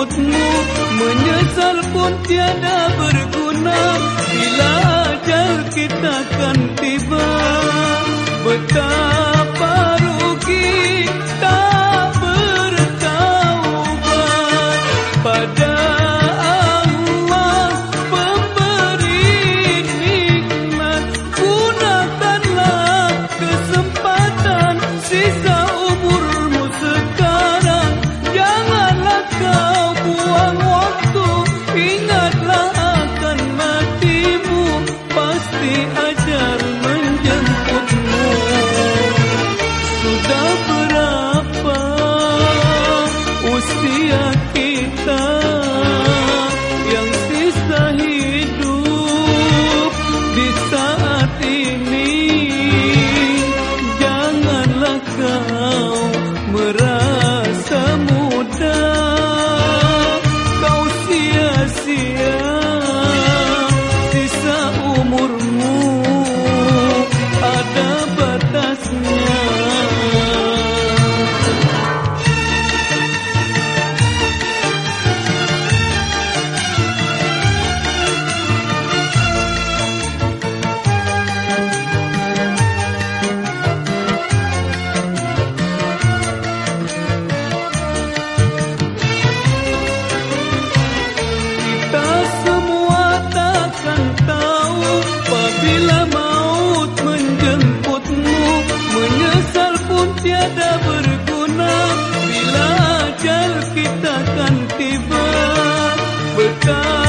rambutmu Menyesal pun tiada berguna. Bila ajal kita akan tiba. Betapa ada batas